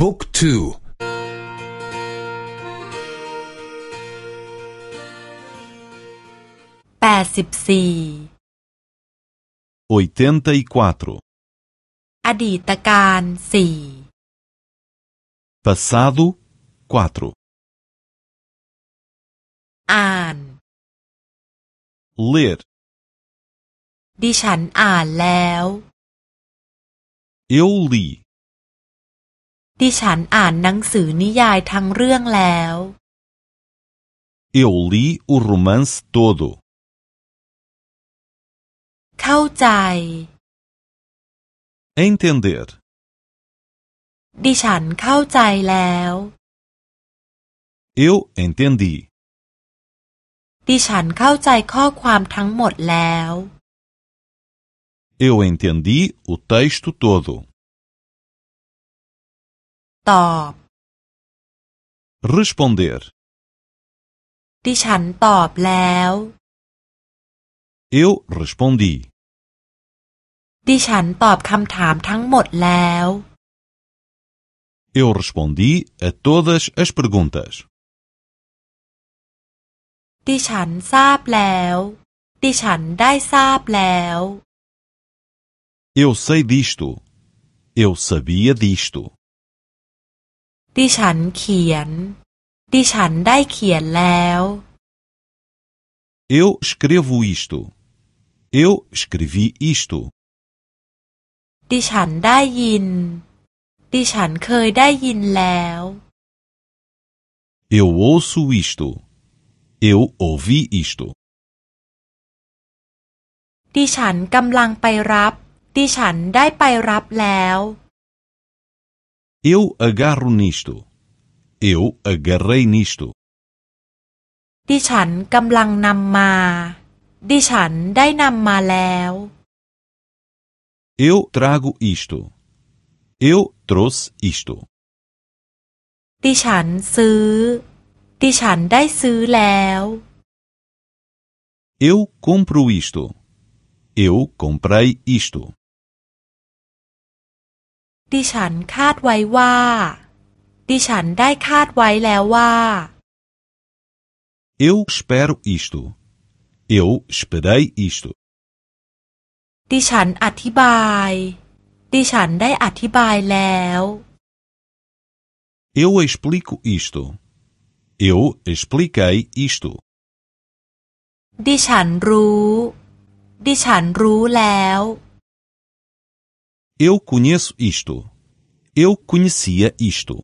บุ๊กทูแปดสิบสี่ oitenta e quatro อดีตการสี่ passado quatro อ่าน ler ดิฉันอ่านแล้ว eu li ดิฉันอ่านหนังสือนิยายทั้งเรื่องแล้ว eu li o romance todo เข้าใจ entender ดิฉันเข้าใจแล้ว eu entendi ดิฉันเข้าใจข้อความทั้งหมดแล้ว eu entendi o texto todo ตอบ responder ดิฉันตอบแล้ว eu respondi ดิฉันตอบคำถามทั้งหมดแล้ว eu respondi a todas as perguntas ดิฉันทราบแล้ว ดิฉันได้ทราบแล้ว eu sei disto eu sabia disto ดิฉันเขียน ดิฉันได้เขียนแล้ว eu escrevo isto eu escrevi isto ดิฉันได้ยิน ดิฉันเคยได้ยินแล้ว eu ouço isto eu ouvi isto ดิฉันกำลังไปรับ ดิฉันได้ไปรับแล้ว eu agarro nisto eu agarrei nisto ดิฉันกำลังนำมา ดิฉันได้นำมาแล้ว eu trago isto eu trouxe isto ดิฉันซื้อ ดิฉันได้ซื้อแล้ว eu compro isto eu comprei isto ดิฉันคาดไว้ว่า ดิฉันได้คาดไว้แล้วว่า eu espero isto eu esperei isto ดิฉันอธิบาย ดิฉันได้อธิบายแล้ว eu explico isto eu expliquei isto ดิฉันรู้ ดิฉันรู้แล้ว eu conheço isto. Eu conhecia isto